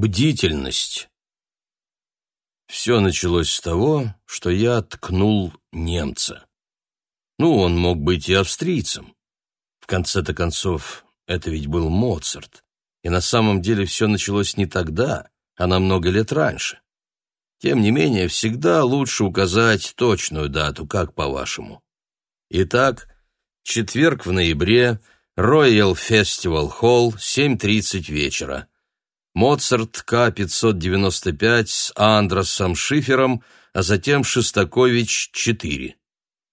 Бдительность. Все началось с того, что я ткнул немца. Ну, он мог быть и австрийцем. В конце-то концов, это ведь был Моцарт. И на самом деле все началось не тогда, а намного лет раньше. Тем не менее, всегда лучше указать точную дату, как по-вашему. Итак, четверг в ноябре, Royal Festival Hall, 7.30 вечера. Моцарт К-595 с Андросом Шифером, а затем Шестакович-4.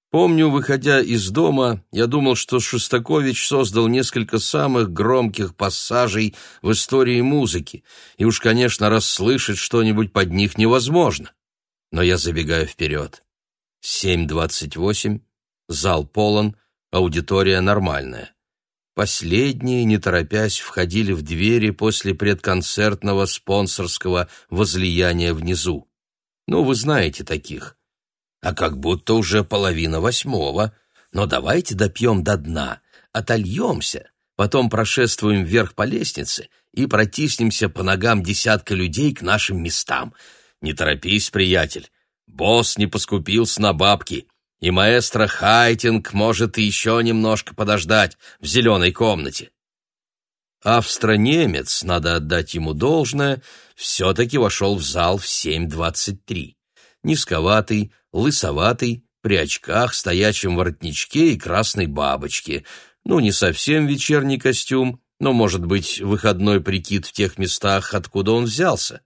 Помню, выходя из дома, я думал, что Шостакович создал несколько самых громких пассажей в истории музыки, и уж, конечно, расслышать что-нибудь под них невозможно. Но я забегаю вперед. 7.28, зал полон, аудитория нормальная. Последние, не торопясь, входили в двери после предконцертного спонсорского возлияния внизу. Ну, вы знаете таких. А как будто уже половина восьмого. Но давайте допьем до дна, отольемся, потом прошествуем вверх по лестнице и протиснемся по ногам десятка людей к нашим местам. Не торопись, приятель. Босс не поскупился на бабки и маэстро Хайтинг может еще немножко подождать в зеленой комнате. Австро-немец, надо отдать ему должное, все-таки вошел в зал в 7.23. Низковатый, лысоватый, при очках, стоячем воротничке и красной бабочке. Ну, не совсем вечерний костюм, но, может быть, выходной прикид в тех местах, откуда он взялся.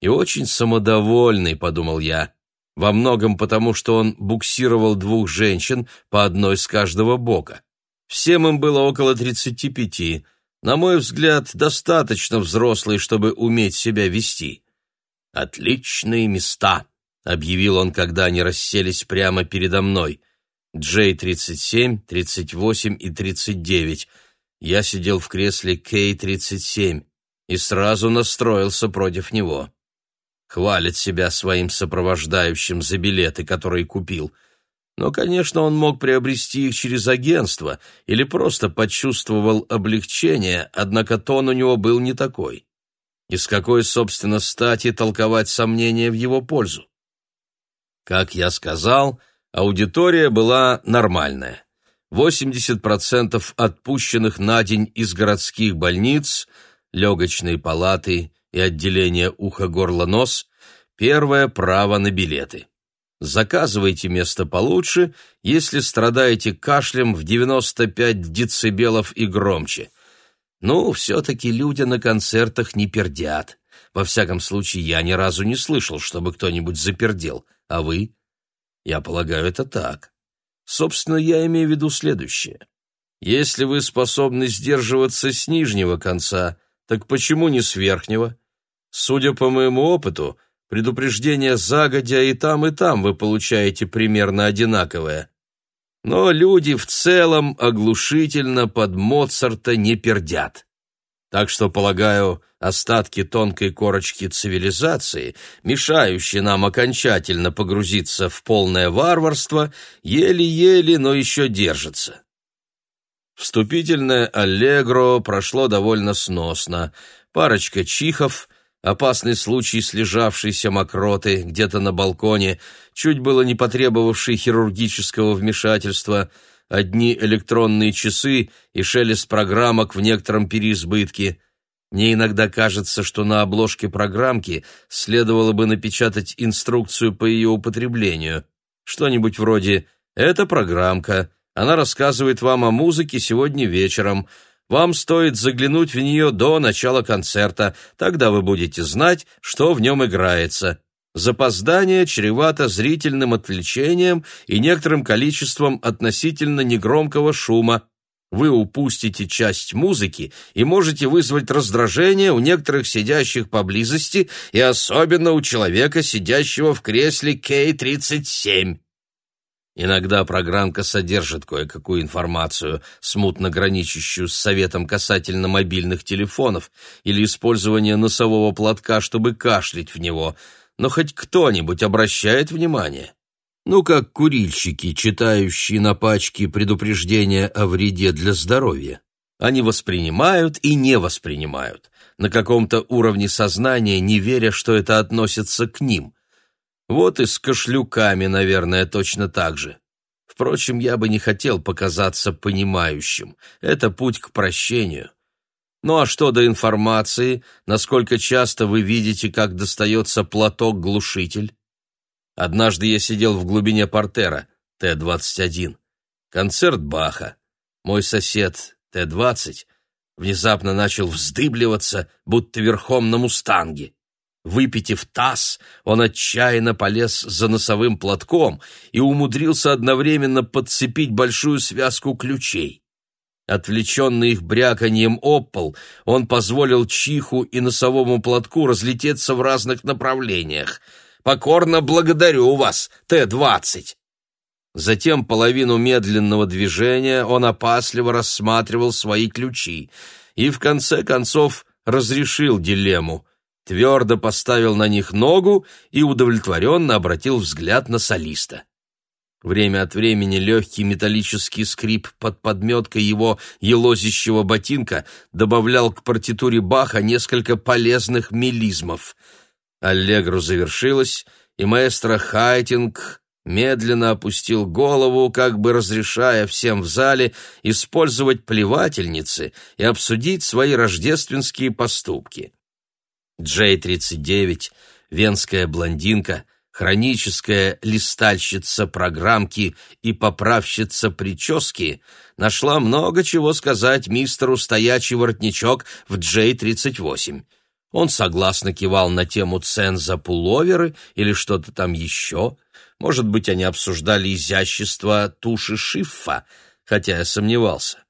И очень самодовольный, подумал я, во многом потому, что он буксировал двух женщин по одной с каждого бока. Всем им было около тридцати пяти. На мой взгляд, достаточно взрослые, чтобы уметь себя вести. «Отличные места», — объявил он, когда они расселись прямо передо мной. Джей-37, 38 и 39. Я сидел в кресле Кей-37 и сразу настроился против него хвалит себя своим сопровождающим за билеты, которые купил. Но, конечно, он мог приобрести их через агентство или просто почувствовал облегчение, однако тон у него был не такой. И с какой, собственно, стати толковать сомнения в его пользу? Как я сказал, аудитория была нормальная. 80% отпущенных на день из городских больниц, легочные палаты и отделение ухо-горло-нос – первое право на билеты. Заказывайте место получше, если страдаете кашлем в 95 децибелов и громче. Ну, все-таки люди на концертах не пердят. Во всяком случае, я ни разу не слышал, чтобы кто-нибудь запердел. А вы? Я полагаю, это так. Собственно, я имею в виду следующее. Если вы способны сдерживаться с нижнего конца – так почему не с верхнего? Судя по моему опыту, предупреждение загодя и там, и там вы получаете примерно одинаковое. Но люди в целом оглушительно под Моцарта не пердят. Так что, полагаю, остатки тонкой корочки цивилизации, мешающие нам окончательно погрузиться в полное варварство, еле-еле, но еще держатся. Вступительное аллегро прошло довольно сносно. Парочка чихов, опасный случай слежавшейся мокроты где-то на балконе, чуть было не потребовавший хирургического вмешательства, одни электронные часы и шелест программок в некотором переизбытке. Мне иногда кажется, что на обложке программки следовало бы напечатать инструкцию по ее употреблению. Что-нибудь вроде «Это программка», она рассказывает вам о музыке сегодня вечером. Вам стоит заглянуть в нее до начала концерта, тогда вы будете знать, что в нем играется. Запоздание чревато зрительным отвлечением и некоторым количеством относительно негромкого шума. Вы упустите часть музыки и можете вызвать раздражение у некоторых сидящих поблизости и особенно у человека, сидящего в кресле К-37. Иногда программка содержит кое-какую информацию, смутно граничащую с советом касательно мобильных телефонов или использования носового платка, чтобы кашлять в него, но хоть кто-нибудь обращает внимание. Ну, как курильщики, читающие на пачке предупреждения о вреде для здоровья. Они воспринимают и не воспринимают. на каком-то уровне сознания, не веря, что это относится к ним. Вот и с кашлюками, наверное, точно так же. Впрочем, я бы не хотел показаться понимающим. Это путь к прощению. Ну а что до информации, насколько часто вы видите, как достается платок-глушитель? Однажды я сидел в глубине портера, Т-21. Концерт Баха. Мой сосед, Т-20, внезапно начал вздыбливаться, будто верхом на мустанге. Выпитив таз, он отчаянно полез за носовым платком и умудрился одновременно подцепить большую связку ключей. Отвлеченный их бряканьем об пол, он позволил чиху и носовому платку разлететься в разных направлениях. «Покорно благодарю вас, Т-20!» Затем половину медленного движения он опасливо рассматривал свои ключи и, в конце концов, разрешил дилемму. Твердо поставил на них ногу и удовлетворенно обратил взгляд на солиста. Время от времени легкий металлический скрип под подметкой его елозящего ботинка добавлял к партитуре Баха несколько полезных мелизмов. Аллегру завершилось, и маэстро Хайтинг медленно опустил голову, как бы разрешая всем в зале использовать плевательницы и обсудить свои рождественские поступки. Джей-39, венская блондинка — хроническая листальщица программки и поправщица прически, нашла много чего сказать мистеру стоячий воротничок в J-38. Он согласно кивал на тему цен за пуловеры или что-то там еще. Может быть, они обсуждали изящество туши Шиффа, хотя я сомневался.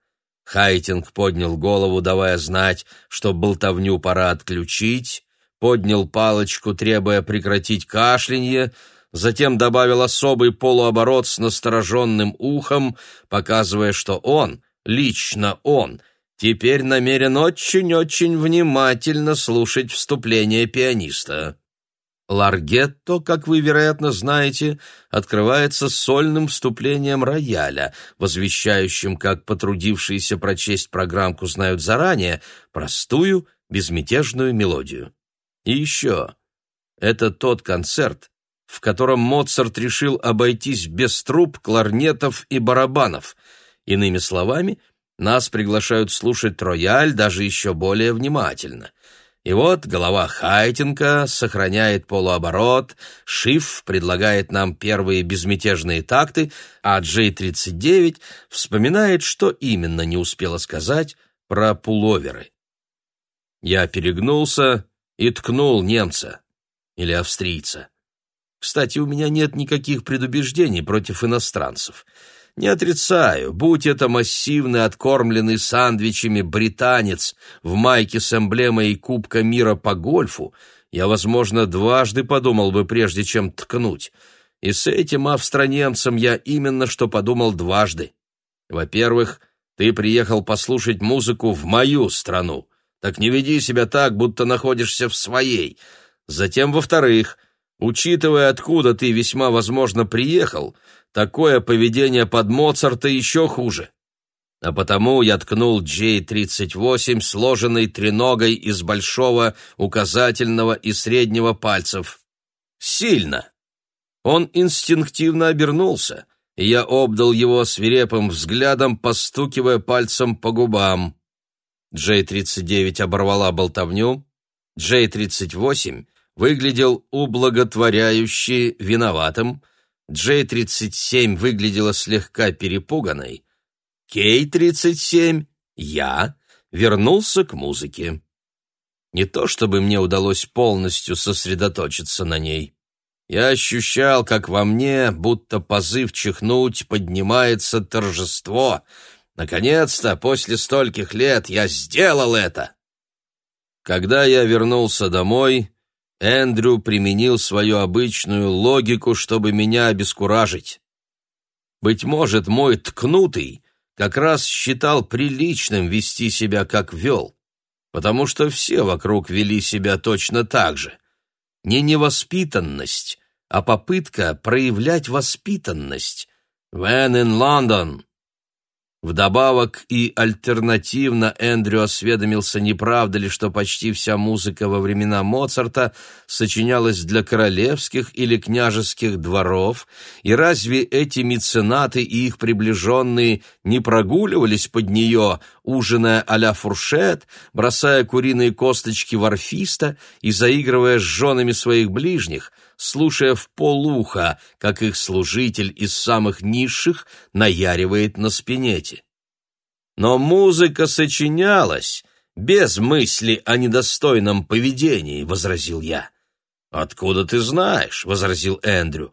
Хайтинг поднял голову, давая знать, что болтовню пора отключить, поднял палочку, требуя прекратить кашлянье, затем добавил особый полуоборот с настороженным ухом, показывая, что он, лично он, теперь намерен очень-очень внимательно слушать вступление пианиста. Ларгетто, как вы, вероятно, знаете, открывается сольным вступлением рояля, возвещающим, как потрудившиеся прочесть программку знают заранее, простую, безмятежную мелодию. И еще, это тот концерт, в котором Моцарт решил обойтись без труб, кларнетов и барабанов. Иными словами, нас приглашают слушать рояль даже еще более внимательно. И вот голова Хайтинка сохраняет полуоборот, Шиф предлагает нам первые безмятежные такты, а Джей-39 вспоминает, что именно не успела сказать про пуловеры. Я перегнулся, и ткнул немца или австрийца. Кстати, у меня нет никаких предубеждений против иностранцев. Не отрицаю, будь это массивный, откормленный сандвичами британец в майке с эмблемой Кубка мира по гольфу, я, возможно, дважды подумал бы, прежде чем ткнуть. И с этим австронемцем я именно что подумал дважды. Во-первых, ты приехал послушать музыку в мою страну так не веди себя так, будто находишься в своей. Затем, во-вторых, учитывая, откуда ты весьма возможно приехал, такое поведение под Моцарта еще хуже. А потому я ткнул J-38 сложенной треногой из большого, указательного и среднего пальцев. Сильно. Он инстинктивно обернулся, и я обдал его свирепым взглядом, постукивая пальцем по губам. Джей-39 оборвала болтовню, Джей-38 выглядел ублаготворяюще виноватым, Джей-37 выглядела слегка перепуганной, Кей-37, я, вернулся к музыке. Не то чтобы мне удалось полностью сосредоточиться на ней. Я ощущал, как во мне, будто позыв чихнуть, поднимается торжество — Наконец-то, после стольких лет, я сделал это. Когда я вернулся домой, Эндрю применил свою обычную логику, чтобы меня обескуражить. Быть может, мой ткнутый как раз считал приличным вести себя, как вел, потому что все вокруг вели себя точно так же. Не невоспитанность, а попытка проявлять воспитанность. «When in London», Вдобавок и альтернативно Эндрю осведомился, не правда ли, что почти вся музыка во времена Моцарта сочинялась для королевских или княжеских дворов, и разве эти меценаты и их приближенные не прогуливались под нее, ужиная а-ля фуршет, бросая куриные косточки в орфиста и заигрывая с женами своих ближних, слушая в полуха, как их служитель из самых низших наяривает на спинете. Но музыка сочинялась без мысли о недостойном поведении, возразил я. Откуда ты знаешь, возразил Эндрю.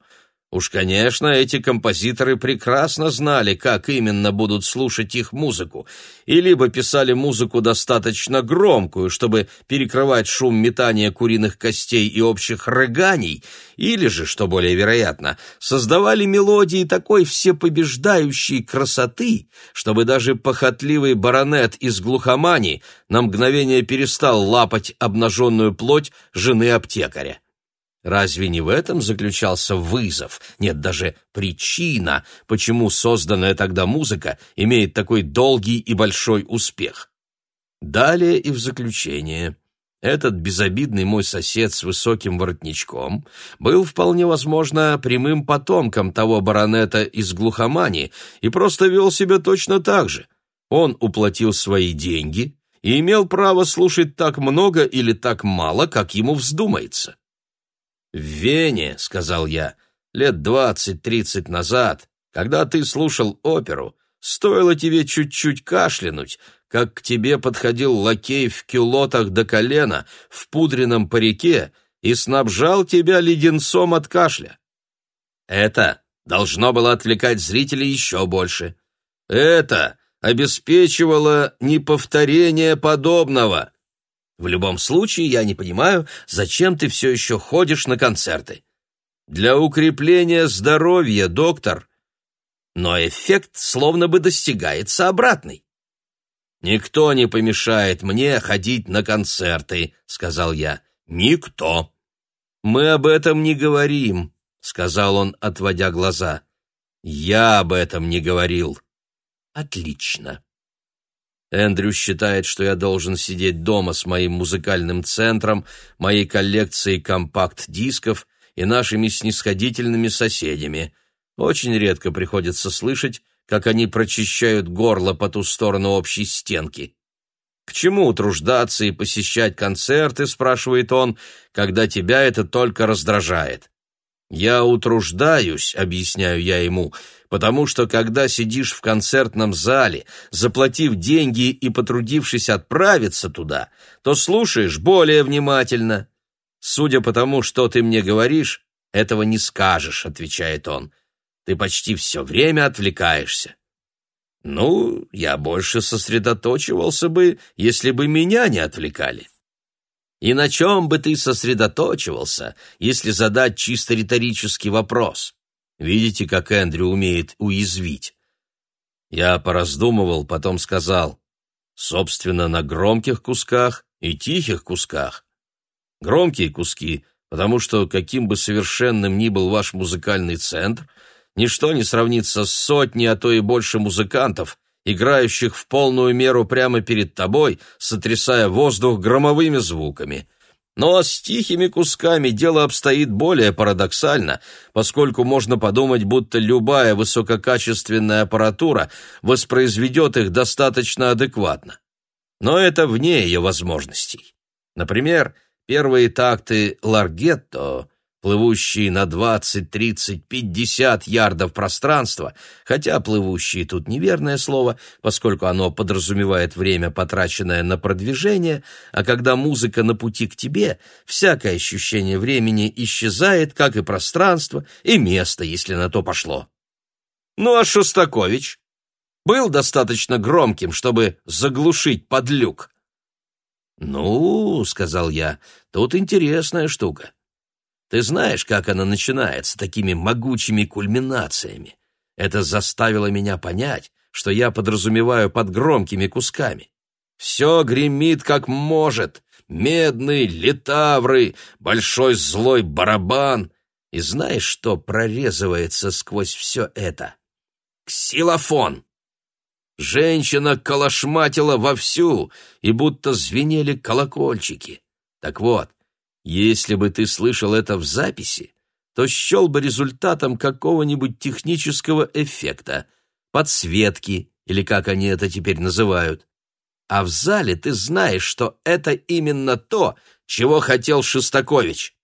Уж, конечно, эти композиторы прекрасно знали, как именно будут слушать их музыку, и либо писали музыку достаточно громкую, чтобы перекрывать шум метания куриных костей и общих рыганий, или же, что более вероятно, создавали мелодии такой всепобеждающей красоты, чтобы даже похотливый баронет из глухомани на мгновение перестал лапать обнаженную плоть жены аптекаря. Разве не в этом заключался вызов, нет, даже причина, почему созданная тогда музыка имеет такой долгий и большой успех? Далее и в заключение. Этот безобидный мой сосед с высоким воротничком был вполне возможно прямым потомком того баронета из глухомани и просто вел себя точно так же. Он уплатил свои деньги и имел право слушать так много или так мало, как ему вздумается. «В Вене», — сказал я, — «лет двадцать-тридцать назад, когда ты слушал оперу, стоило тебе чуть-чуть кашлянуть, как к тебе подходил лакей в кюлотах до колена, в пудреном парике и снабжал тебя леденцом от кашля. Это должно было отвлекать зрителей еще больше. Это обеспечивало неповторение подобного. В любом случае, я не понимаю, зачем ты все еще ходишь на концерты. Для укрепления здоровья, доктор. Но эффект словно бы достигается обратный. «Никто не помешает мне ходить на концерты», — сказал я. «Никто». «Мы об этом не говорим», — сказал он, отводя глаза. «Я об этом не говорил». «Отлично. Эндрю считает, что я должен сидеть дома с моим музыкальным центром, моей коллекцией компакт-дисков и нашими снисходительными соседями. Очень редко приходится слышать, как они прочищают горло по ту сторону общей стенки. «К чему утруждаться и посещать концерты?» — спрашивает он, «когда тебя это только раздражает». «Я утруждаюсь», — объясняю я ему, потому что когда сидишь в концертном зале, заплатив деньги и потрудившись отправиться туда, то слушаешь более внимательно. Судя по тому, что ты мне говоришь, этого не скажешь, отвечает он. Ты почти все время отвлекаешься. Ну, я больше сосредоточивался бы, если бы меня не отвлекали. И на чем бы ты сосредоточивался, если задать чисто риторический вопрос? Видите, как Эндрю умеет уязвить? Я пораздумывал, потом сказал, собственно, на громких кусках и тихих кусках. Громкие куски, потому что каким бы совершенным ни был ваш музыкальный центр, ничто не сравнится с сотней, а то и больше музыкантов, играющих в полную меру прямо перед тобой, сотрясая воздух громовыми звуками. Но с тихими кусками дело обстоит более парадоксально, поскольку можно подумать, будто любая высококачественная аппаратура воспроизведет их достаточно адекватно. Но это вне ее возможностей. Например, первые такты «Ларгетто» плывущие на 20, 30, 50 ярдов пространства, хотя плывущие тут неверное слово, поскольку оно подразумевает время, потраченное на продвижение, а когда музыка на пути к тебе, всякое ощущение времени исчезает, как и пространство, и место, если на то пошло. Ну а Шостакович был достаточно громким, чтобы заглушить подлюк. «Ну, — сказал я, — тут интересная штука. Ты знаешь, как она начинается, такими могучими кульминациями. Это заставило меня понять, что я подразумеваю под громкими кусками. Все гремит как может, медный, литавры, большой злой барабан. И знаешь, что прорезывается сквозь все это? Ксилофон. Женщина колошматила вовсю, и будто звенели колокольчики. Так вот, если бы ты слышал это в записи, то счел бы результатом какого-нибудь технического эффекта, подсветки, или как они это теперь называют. А в зале ты знаешь, что это именно то, чего хотел Шестакович.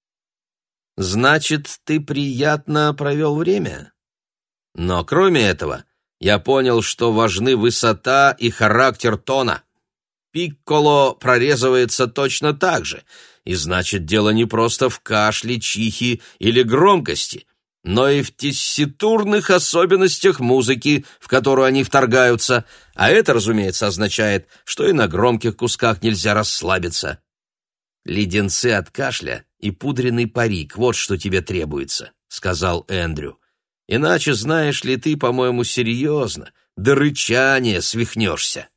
Значит, ты приятно провел время? Но кроме этого, я понял, что важны высота и характер тона. Пикколо прорезывается точно так же, и значит, дело не просто в кашле, чихе или громкости, но и в тесситурных особенностях музыки, в которую они вторгаются, а это, разумеется, означает, что и на громких кусках нельзя расслабиться. Леденцы от кашля и пудренный парик — вот что тебе требуется, — сказал Эндрю. Иначе, знаешь ли, ты, по-моему, серьезно, до рычания свихнешься.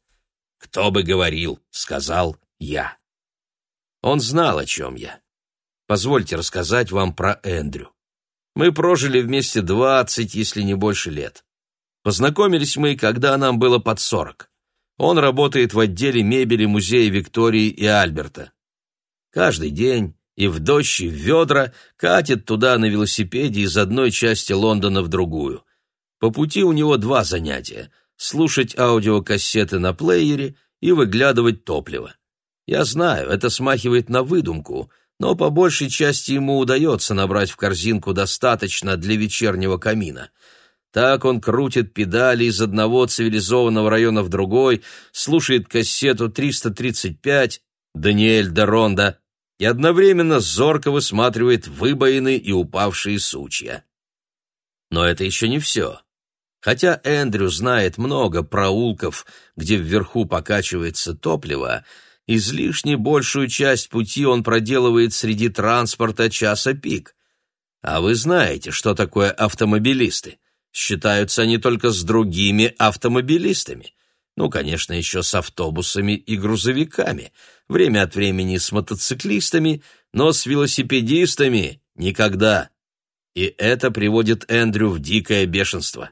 «Кто бы говорил», — сказал я. Он знал, о чем я. Позвольте рассказать вам про Эндрю. Мы прожили вместе двадцать, если не больше лет. Познакомились мы, когда нам было под сорок. Он работает в отделе мебели музея Виктории и Альберта. Каждый день и в дождь, и в ведра катит туда на велосипеде из одной части Лондона в другую. По пути у него два занятия — слушать аудиокассеты на плеере и выглядывать топливо. Я знаю, это смахивает на выдумку, но по большей части ему удается набрать в корзинку достаточно для вечернего камина. Так он крутит педали из одного цивилизованного района в другой, слушает кассету 335 «Даниэль Доронда», и одновременно зорко высматривает выбоины и упавшие сучья. Но это еще не все. Хотя Эндрю знает много проулков, где вверху покачивается топливо, излишне большую часть пути он проделывает среди транспорта часа пик. А вы знаете, что такое автомобилисты. Считаются они только с другими автомобилистами. Ну, конечно, еще с автобусами и грузовиками, время от времени с мотоциклистами, но с велосипедистами никогда. И это приводит Эндрю в дикое бешенство.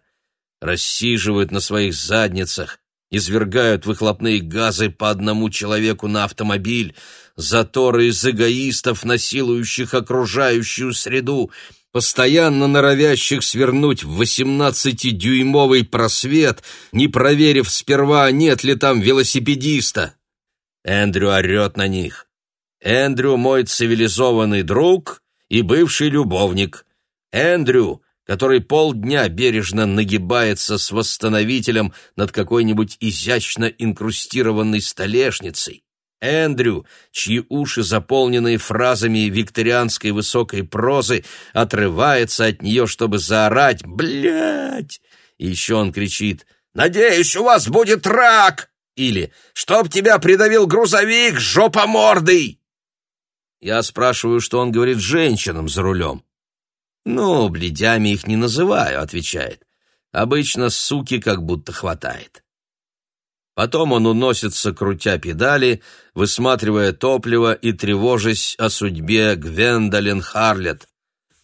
Рассиживают на своих задницах, извергают выхлопные газы по одному человеку на автомобиль, заторы из эгоистов, насилующих окружающую среду, постоянно норовящих свернуть в восемнадцатидюймовый просвет, не проверив сперва, нет ли там велосипедиста. Эндрю орет на них. Эндрю мой цивилизованный друг и бывший любовник. Эндрю, который полдня бережно нагибается с восстановителем над какой-нибудь изящно инкрустированной столешницей. Эндрю, чьи уши, заполненные фразами викторианской высокой прозы, отрывается от нее, чтобы заорать «Блядь!» И еще он кричит «Надеюсь, у вас будет рак!» или «Чтоб тебя придавил грузовик, жопомордый!» Я спрашиваю, что он говорит женщинам за рулем. «Ну, бледями их не называю», — отвечает. «Обычно суки как будто хватает». Потом он уносится, крутя педали, высматривая топливо и тревожась о судьбе Гвендолин Харлет.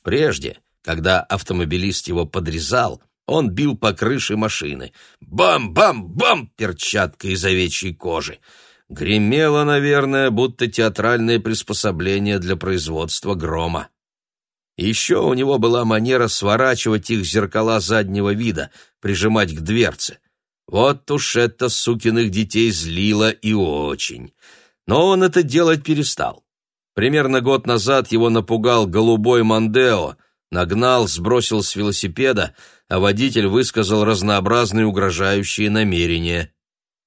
Прежде, когда автомобилист его подрезал, он бил по крыше машины. Бам-бам-бам! Перчатка из овечьей кожи. Гремело, наверное, будто театральное приспособление для производства грома. Еще у него была манера сворачивать их зеркала заднего вида, прижимать к дверце. Вот уж это сукиных детей злило и очень. Но он это делать перестал. Примерно год назад его напугал голубой Мандео, нагнал, сбросил с велосипеда, а водитель высказал разнообразные угрожающие намерения.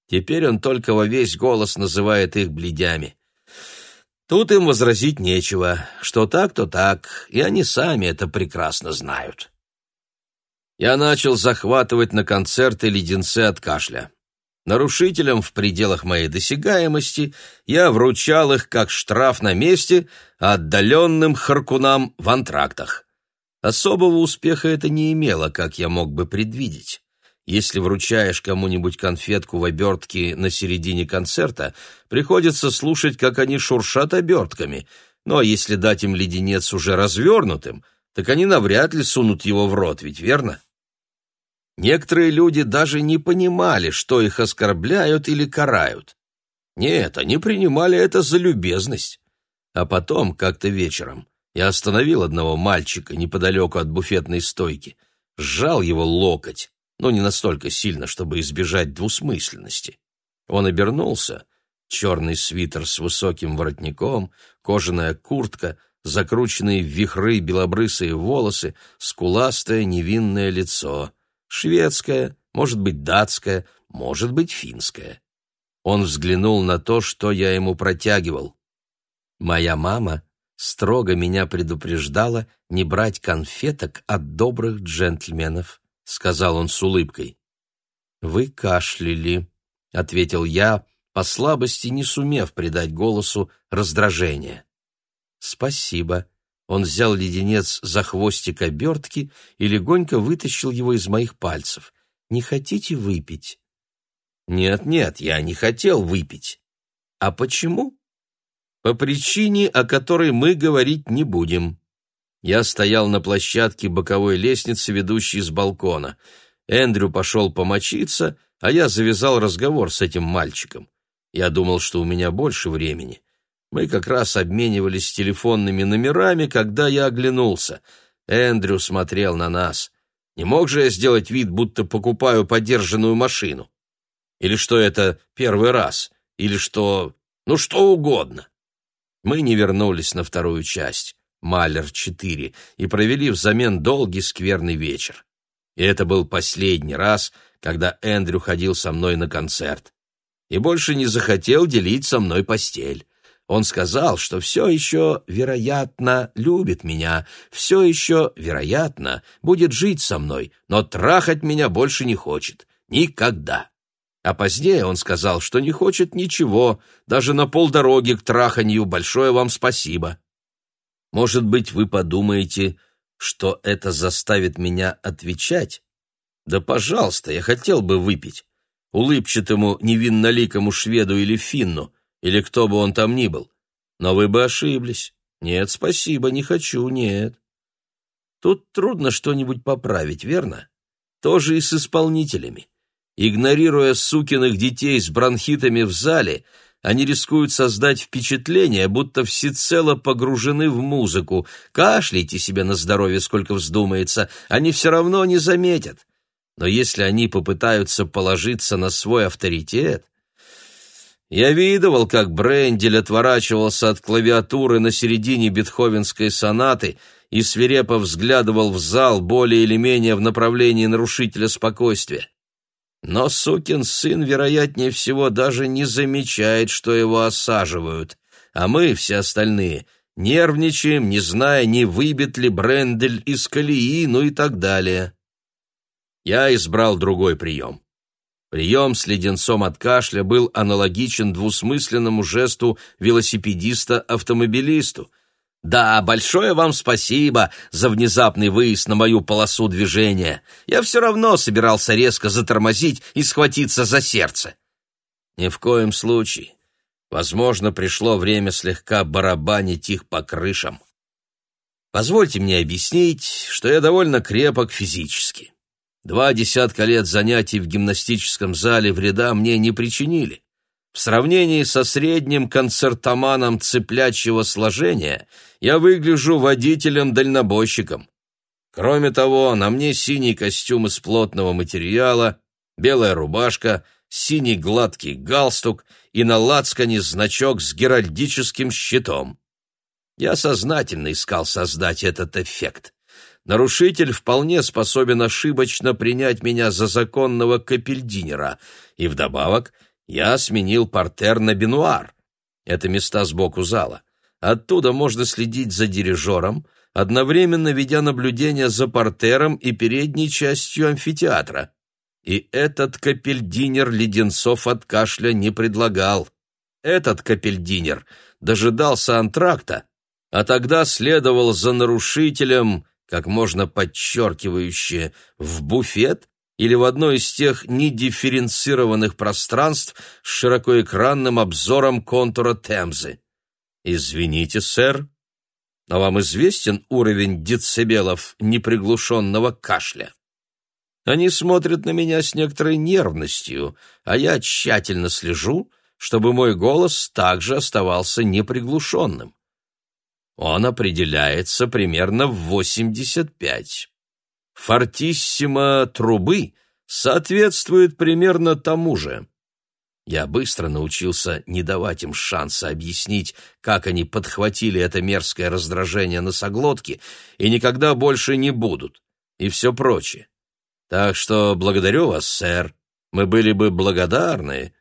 Теперь он только во весь голос называет их бледями. Тут им возразить нечего, что так, то так, и они сами это прекрасно знают я начал захватывать на концерты леденцы от кашля. Нарушителям в пределах моей досягаемости я вручал их как штраф на месте, а отдаленным харкунам в антрактах. Особого успеха это не имело, как я мог бы предвидеть. Если вручаешь кому-нибудь конфетку в обертке на середине концерта, приходится слушать, как они шуршат обертками, но если дать им леденец уже развернутым, так они навряд ли сунут его в рот, ведь верно? Некоторые люди даже не понимали, что их оскорбляют или карают. Нет, они принимали это за любезность. А потом, как-то вечером, я остановил одного мальчика неподалеку от буфетной стойки, сжал его локоть, но не настолько сильно, чтобы избежать двусмысленности. Он обернулся, черный свитер с высоким воротником, кожаная куртка, закрученные в вихры белобрысые волосы, скуластое невинное лицо. Шведское, может быть, датское, может быть, финское. Он взглянул на то, что я ему протягивал. Моя мама строго меня предупреждала не брать конфеток от добрых джентльменов, сказал он с улыбкой. Вы кашляли, ответил я, по слабости не сумев придать голосу раздражение. Спасибо. Он взял леденец за хвостик обертки и легонько вытащил его из моих пальцев. Не хотите выпить? Нет, нет, я не хотел выпить. А почему? По причине, о которой мы говорить не будем. Я стоял на площадке боковой лестницы, ведущей с балкона. Эндрю пошел помочиться, а я завязал разговор с этим мальчиком. Я думал, что у меня больше времени. Мы как раз обменивались телефонными номерами, когда я оглянулся. Эндрю смотрел на нас. Не мог же я сделать вид, будто покупаю подержанную машину? Или что это первый раз? Или что... ну что угодно. Мы не вернулись на вторую часть, Малер-4, и провели взамен долгий скверный вечер. И это был последний раз, когда Эндрю ходил со мной на концерт. И больше не захотел делить со мной постель. Он сказал, что все еще, вероятно, любит меня, все еще, вероятно, будет жить со мной, но трахать меня больше не хочет. Никогда. А позднее он сказал, что не хочет ничего, даже на полдороги к траханью большое вам спасибо. Может быть, вы подумаете, что это заставит меня отвечать? Да, пожалуйста, я хотел бы выпить. Улыбчатому, невинноликому шведу или финну, или кто бы он там ни был. Но вы бы ошиблись. Нет, спасибо, не хочу, нет. Тут трудно что-нибудь поправить, верно? Тоже и с исполнителями. Игнорируя сукиных детей с бронхитами в зале, они рискуют создать впечатление, будто всецело погружены в музыку. Кашляйте себе на здоровье, сколько вздумается, они все равно не заметят. Но если они попытаются положиться на свой авторитет... Я видывал, как Брендель отворачивался от клавиатуры на середине бетховенской сонаты и свирепо взглядывал в зал более или менее в направлении нарушителя спокойствия. Но сукин сын, вероятнее всего, даже не замечает, что его осаживают, а мы, все остальные, нервничаем, не зная, не выбит ли Брендель из колеи, ну и так далее. Я избрал другой прием. Прием с леденцом от кашля был аналогичен двусмысленному жесту велосипедиста-автомобилисту — да, большое вам спасибо за внезапный выезд на мою полосу движения. Я все равно собирался резко затормозить и схватиться за сердце. Ни в коем случае. Возможно, пришло время слегка барабанить их по крышам. Позвольте мне объяснить, что я довольно крепок физически. Два десятка лет занятий в гимнастическом зале вреда мне не причинили. В сравнении со средним концертоманом цыплячьего сложения я выгляжу водителем-дальнобойщиком. Кроме того, на мне синий костюм из плотного материала, белая рубашка, синий гладкий галстук и на лацкане значок с геральдическим щитом. Я сознательно искал создать этот эффект. Нарушитель вполне способен ошибочно принять меня за законного капельдинера, и вдобавок — я сменил портер на бенуар. Это места сбоку зала. Оттуда можно следить за дирижером, одновременно ведя наблюдение за портером и передней частью амфитеатра. И этот капельдинер леденцов от кашля не предлагал. Этот капельдинер дожидался антракта, а тогда следовал за нарушителем, как можно подчеркивающе, в буфет или в одно из тех недифференцированных пространств с широкоэкранным обзором контура Темзы. «Извините, сэр, но вам известен уровень децибелов неприглушенного кашля?» Они смотрят на меня с некоторой нервностью, а я тщательно слежу, чтобы мой голос также оставался неприглушенным. Он определяется примерно в 85. Фортиссимо трубы соответствует примерно тому же. Я быстро научился не давать им шанса объяснить, как они подхватили это мерзкое раздражение носоглотки и никогда больше не будут, и все прочее. Так что благодарю вас, сэр, мы были бы благодарны,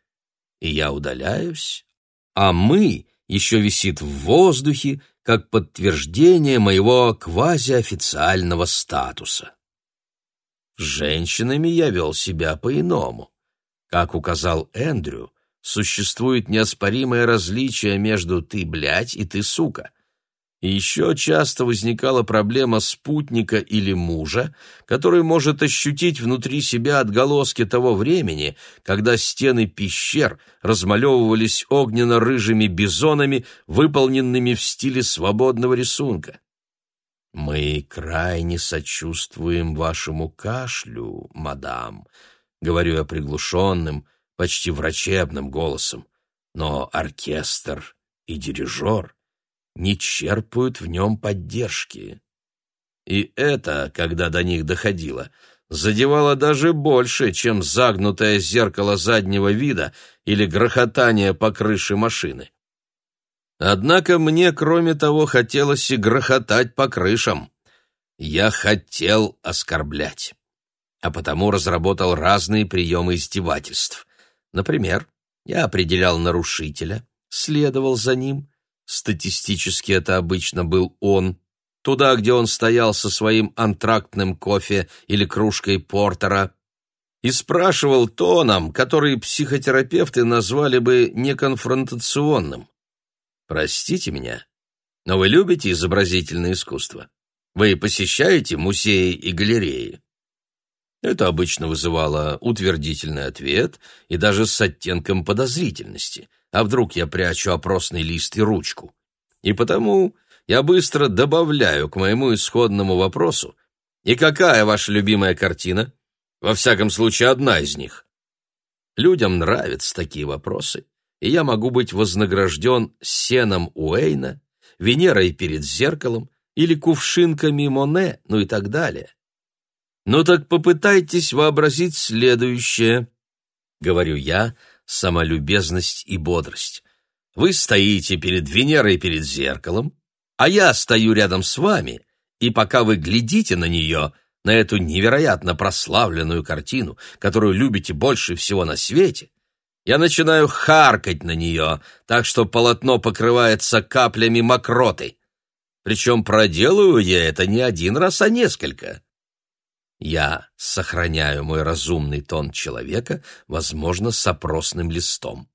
и я удаляюсь, а «мы» еще висит в воздухе, как подтверждение моего квазиофициального статуса. С женщинами я вел себя по-иному. Как указал Эндрю, существует неоспоримое различие между «ты, блядь» и «ты, сука». И еще часто возникала проблема спутника или мужа, который может ощутить внутри себя отголоски того времени, когда стены пещер размалевывались огненно-рыжими бизонами, выполненными в стиле свободного рисунка. «Мы крайне сочувствуем вашему кашлю, мадам», — говорю я приглушенным, почти врачебным голосом, но оркестр и дирижер не черпают в нем поддержки. И это, когда до них доходило, задевало даже больше, чем загнутое зеркало заднего вида или грохотание по крыше машины. Однако мне, кроме того, хотелось и грохотать по крышам. Я хотел оскорблять, а потому разработал разные приемы издевательств. Например, я определял нарушителя, следовал за ним, статистически это обычно был он, туда, где он стоял со своим антрактным кофе или кружкой портера, и спрашивал тоном, который психотерапевты назвали бы неконфронтационным. «Простите меня, но вы любите изобразительное искусство? Вы посещаете музеи и галереи?» Это обычно вызывало утвердительный ответ и даже с оттенком подозрительности – а вдруг я прячу опросный лист и ручку? И потому я быстро добавляю к моему исходному вопросу, и какая ваша любимая картина? Во всяком случае, одна из них. Людям нравятся такие вопросы, и я могу быть вознагражден сеном Уэйна, Венерой перед зеркалом или кувшинками Моне, ну и так далее. Ну так попытайтесь вообразить следующее, — говорю я, — самолюбезность и бодрость. Вы стоите перед Венерой перед зеркалом, а я стою рядом с вами, и пока вы глядите на нее, на эту невероятно прославленную картину, которую любите больше всего на свете, я начинаю харкать на нее, так что полотно покрывается каплями мокроты. Причем проделаю я это не один раз, а несколько. Я сохраняю мой разумный тон человека, возможно, с опросным листом.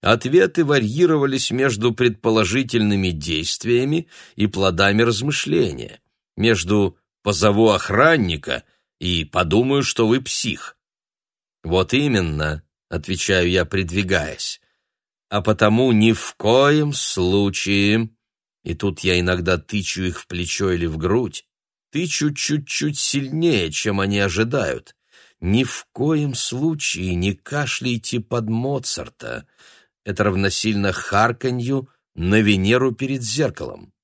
Ответы варьировались между предположительными действиями и плодами размышления, между «позову охранника» и «подумаю, что вы псих». «Вот именно», — отвечаю я, придвигаясь, «а потому ни в коем случае...» И тут я иногда тычу их в плечо или в грудь, тычу чуть-чуть сильнее, чем они ожидают. Ни в коем случае не кашляйте под Моцарта. Это равносильно харканью на Венеру перед зеркалом.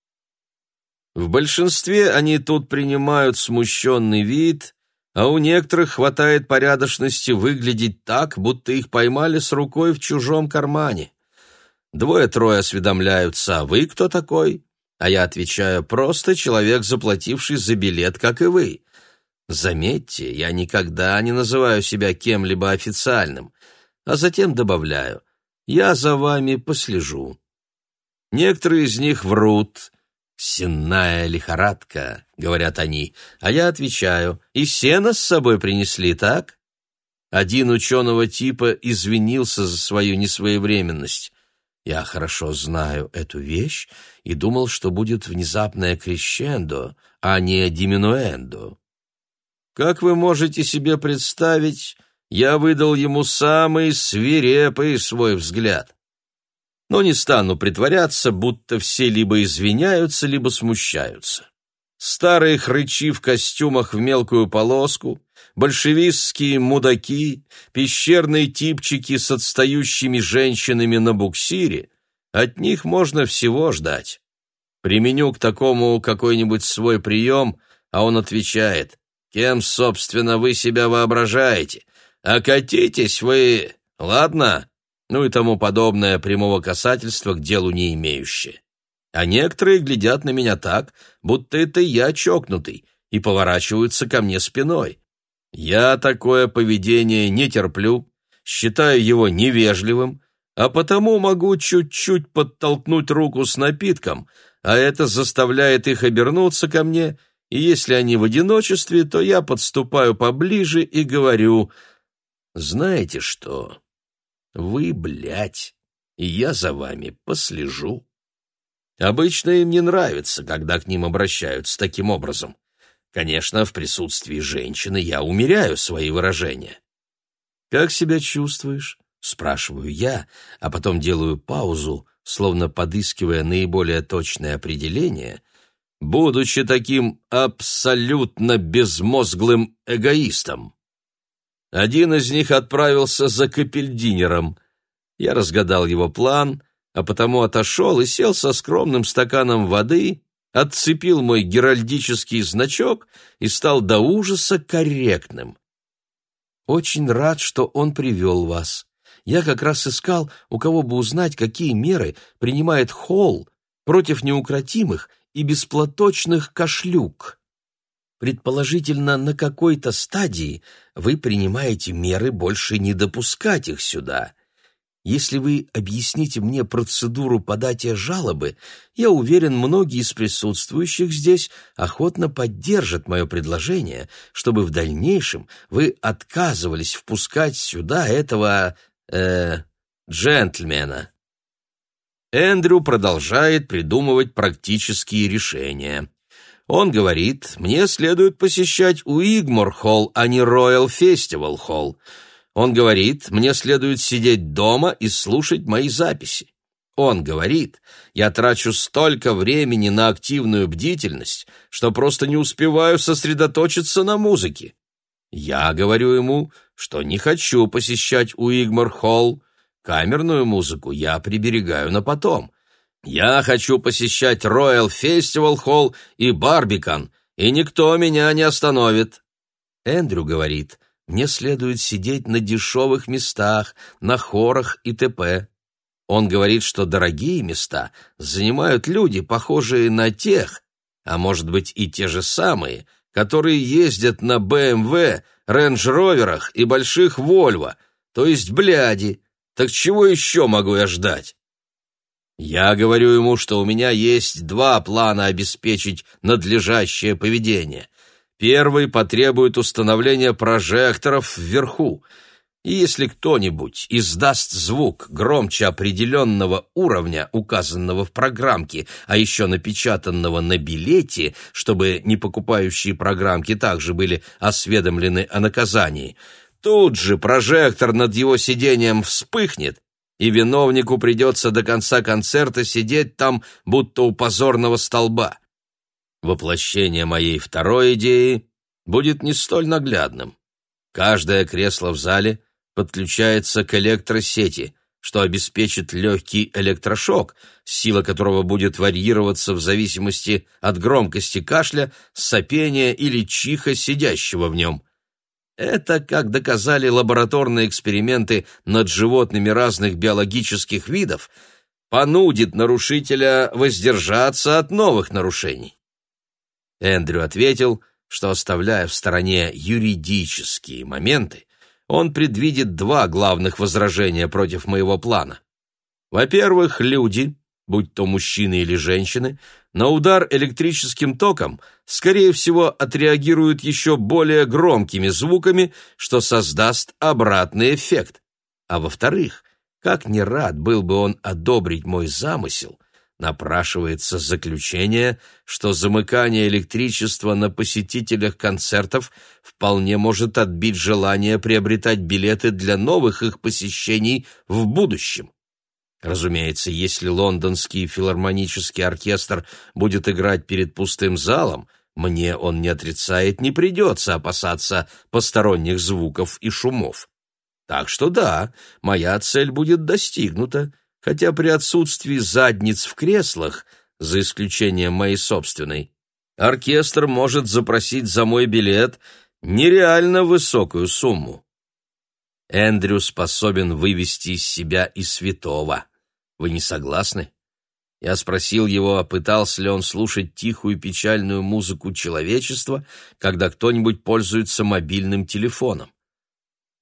В большинстве они тут принимают смущенный вид, а у некоторых хватает порядочности выглядеть так, будто их поймали с рукой в чужом кармане. Двое-трое осведомляются, а вы кто такой? А я отвечаю, просто человек, заплативший за билет, как и вы. Заметьте, я никогда не называю себя кем-либо официальным, а затем добавляю, я за вами послежу. Некоторые из них врут. «Сенная лихорадка», — говорят они, а я отвечаю, «и сено с собой принесли, так?» Один ученого типа извинился за свою несвоевременность. Я хорошо знаю эту вещь и думал, что будет внезапное крещендо, а не диминуэндо. Как вы можете себе представить, я выдал ему самый свирепый свой взгляд. Но не стану притворяться, будто все либо извиняются, либо смущаются. Старые хрычи в костюмах в мелкую полоску, большевистские мудаки, пещерные типчики с отстающими женщинами на буксире, от них можно всего ждать. Применю к такому какой-нибудь свой прием, а он отвечает, «Кем, собственно, вы себя воображаете? Окатитесь вы, ладно?» Ну и тому подобное прямого касательства к делу не имеющее. А некоторые глядят на меня так, будто это я чокнутый, и поворачиваются ко мне спиной. Я такое поведение не терплю, считаю его невежливым, а потому могу чуть-чуть подтолкнуть руку с напитком, а это заставляет их обернуться ко мне, и если они в одиночестве, то я подступаю поближе и говорю, «Знаете что? Вы, блядь, и я за вами послежу». Обычно им не нравится, когда к ним обращаются таким образом. Конечно, в присутствии женщины я умеряю свои выражения. «Как себя чувствуешь?» — спрашиваю я, а потом делаю паузу, словно подыскивая наиболее точное определение, будучи таким абсолютно безмозглым эгоистом. Один из них отправился за капельдинером. Я разгадал его план, а потому отошел и сел со скромным стаканом воды отцепил мой геральдический значок и стал до ужаса корректным. «Очень рад, что он привел вас. Я как раз искал, у кого бы узнать, какие меры принимает Холл против неукротимых и бесплаточных кашлюк. Предположительно, на какой-то стадии вы принимаете меры больше не допускать их сюда, если вы объясните мне процедуру податия жалобы, я уверен, многие из присутствующих здесь охотно поддержат мое предложение, чтобы в дальнейшем вы отказывались впускать сюда этого... э джентльмена». Эндрю продолжает придумывать практические решения. Он говорит, мне следует посещать Уигмор-холл, а не Роyal-фестивал-холл. Он говорит, мне следует сидеть дома и слушать мои записи. Он говорит, я трачу столько времени на активную бдительность, что просто не успеваю сосредоточиться на музыке. Я говорю ему, что не хочу посещать Уигмар-холл, камерную музыку я приберегаю на потом. Я хочу посещать Роyal Festival Холл и Барбикан, и никто меня не остановит. Эндрю говорит, мне следует сидеть на дешевых местах, на хорах и т.п. Он говорит, что дорогие места занимают люди, похожие на тех, а может быть и те же самые, которые ездят на БМВ, рейндж-роверах и больших Вольво, то есть бляди. Так чего еще могу я ждать? Я говорю ему, что у меня есть два плана обеспечить надлежащее поведение. Первый потребует установления прожекторов вверху. И если кто-нибудь издаст звук громче определенного уровня, указанного в программке, а еще напечатанного на билете, чтобы не покупающие программки также были осведомлены о наказании, тут же прожектор над его сидением вспыхнет, и виновнику придется до конца концерта сидеть там, будто у позорного столба. Воплощение моей второй идеи будет не столь наглядным. Каждое кресло в зале подключается к электросети, что обеспечит легкий электрошок, сила которого будет варьироваться в зависимости от громкости кашля, сопения или чиха сидящего в нем. Это, как доказали лабораторные эксперименты над животными разных биологических видов, понудит нарушителя воздержаться от новых нарушений. Эндрю ответил, что, оставляя в стороне юридические моменты, он предвидит два главных возражения против моего плана. Во-первых, люди, будь то мужчины или женщины, на удар электрическим током, скорее всего, отреагируют еще более громкими звуками, что создаст обратный эффект. А во-вторых, как не рад был бы он одобрить мой замысел, напрашивается заключение, что замыкание электричества на посетителях концертов вполне может отбить желание приобретать билеты для новых их посещений в будущем. Разумеется, если лондонский филармонический оркестр будет играть перед пустым залом, Мне, он не отрицает, не придется опасаться посторонних звуков и шумов. Так что да, моя цель будет достигнута, хотя при отсутствии задниц в креслах, за исключением моей собственной, оркестр может запросить за мой билет нереально высокую сумму. Эндрю способен вывести из себя и святого. Вы не согласны? Я спросил его, пытался ли он слушать тихую печальную музыку человечества, когда кто-нибудь пользуется мобильным телефоном.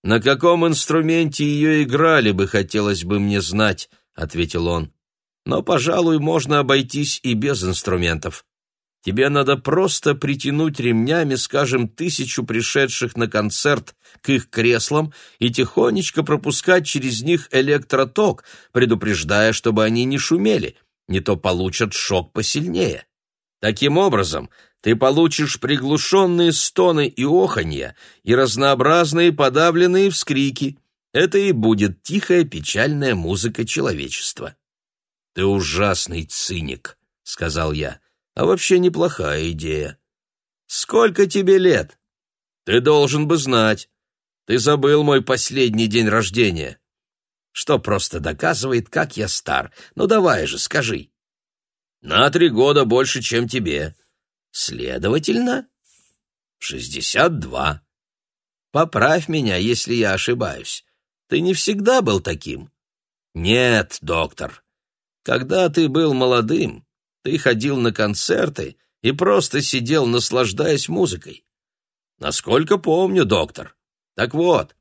«На каком инструменте ее играли бы, хотелось бы мне знать», — ответил он. «Но, пожалуй, можно обойтись и без инструментов. Тебе надо просто притянуть ремнями, скажем, тысячу пришедших на концерт к их креслам и тихонечко пропускать через них электроток, предупреждая, чтобы они не шумели, не то получат шок посильнее. Таким образом, ты получишь приглушенные стоны и оханья и разнообразные подавленные вскрики. Это и будет тихая печальная музыка человечества. «Ты ужасный циник», — сказал я, — «а вообще неплохая идея». «Сколько тебе лет?» «Ты должен бы знать. Ты забыл мой последний день рождения». «Что просто доказывает, как я стар. Ну давай же, скажи». «На три года больше, чем тебе». Следовательно, шестьдесят два. Поправь меня, если я ошибаюсь. Ты не всегда был таким. Нет, доктор. Когда ты был молодым, ты ходил на концерты и просто сидел, наслаждаясь музыкой. Насколько помню, доктор. Так вот,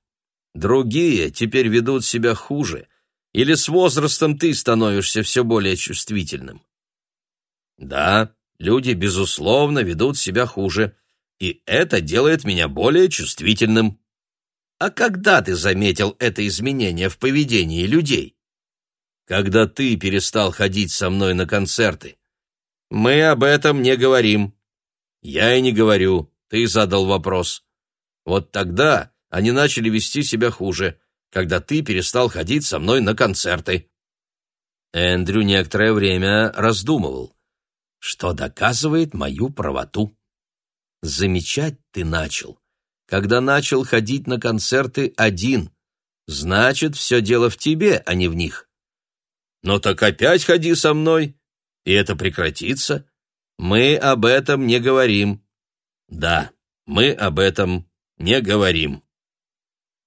другие теперь ведут себя хуже, или с возрастом ты становишься все более чувствительным. Да, люди, безусловно, ведут себя хуже, и это делает меня более чувствительным. А когда ты заметил это изменение в поведении людей? Когда ты перестал ходить со мной на концерты. Мы об этом не говорим. Я и не говорю, ты задал вопрос. Вот тогда они начали вести себя хуже, когда ты перестал ходить со мной на концерты. Эндрю некоторое время раздумывал что доказывает мою правоту. Замечать ты начал, когда начал ходить на концерты один. Значит, все дело в тебе, а не в них. Но так опять ходи со мной, и это прекратится. Мы об этом не говорим. Да, мы об этом не говорим.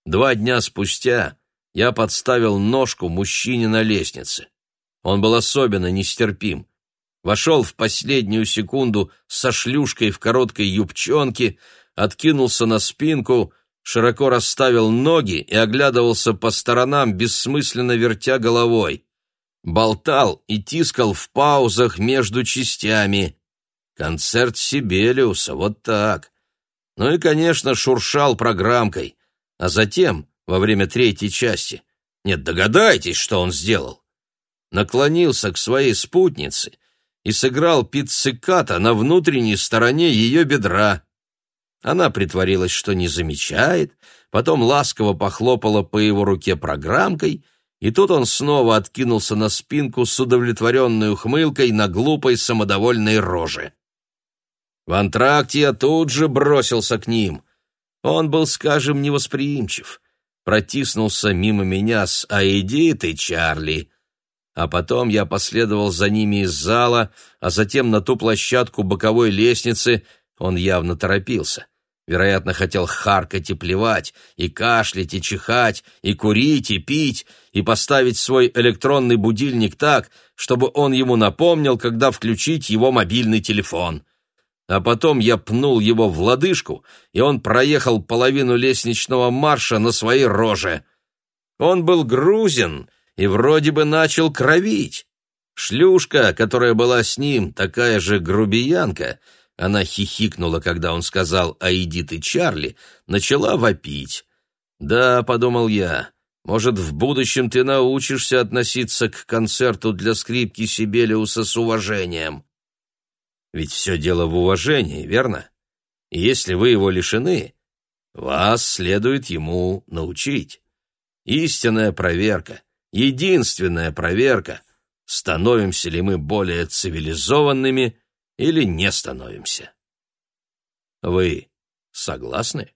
Два дня спустя я подставил ножку мужчине на лестнице. Он был особенно нестерпим вошел в последнюю секунду со шлюшкой в короткой юбчонке, откинулся на спинку, широко расставил ноги и оглядывался по сторонам, бессмысленно вертя головой. Болтал и тискал в паузах между частями. Концерт Сибелиуса, вот так. Ну и, конечно, шуршал программкой. А затем, во время третьей части, нет, догадайтесь, что он сделал. Наклонился к своей спутнице — и сыграл пицциката на внутренней стороне ее бедра. Она притворилась, что не замечает, потом ласково похлопала по его руке программкой, и тут он снова откинулся на спинку с удовлетворенной ухмылкой на глупой самодовольной роже. В антракте я тут же бросился к ним. Он был, скажем, невосприимчив. Протиснулся мимо меня с «А иди ты, Чарли!» а потом я последовал за ними из зала, а затем на ту площадку боковой лестницы, он явно торопился. Вероятно, хотел харкать и плевать, и кашлять, и чихать, и курить, и пить, и поставить свой электронный будильник так, чтобы он ему напомнил, когда включить его мобильный телефон. А потом я пнул его в лодыжку, и он проехал половину лестничного марша на своей роже. Он был грузин, и вроде бы начал кровить. Шлюшка, которая была с ним, такая же грубиянка, она хихикнула, когда он сказал «А иди ты, Чарли», начала вопить. «Да», — подумал я, — «может, в будущем ты научишься относиться к концерту для скрипки Сибелиуса с уважением». Ведь все дело в уважении, верно? И если вы его лишены, вас следует ему научить. Истинная проверка единственная проверка, становимся ли мы более цивилизованными или не становимся. Вы согласны?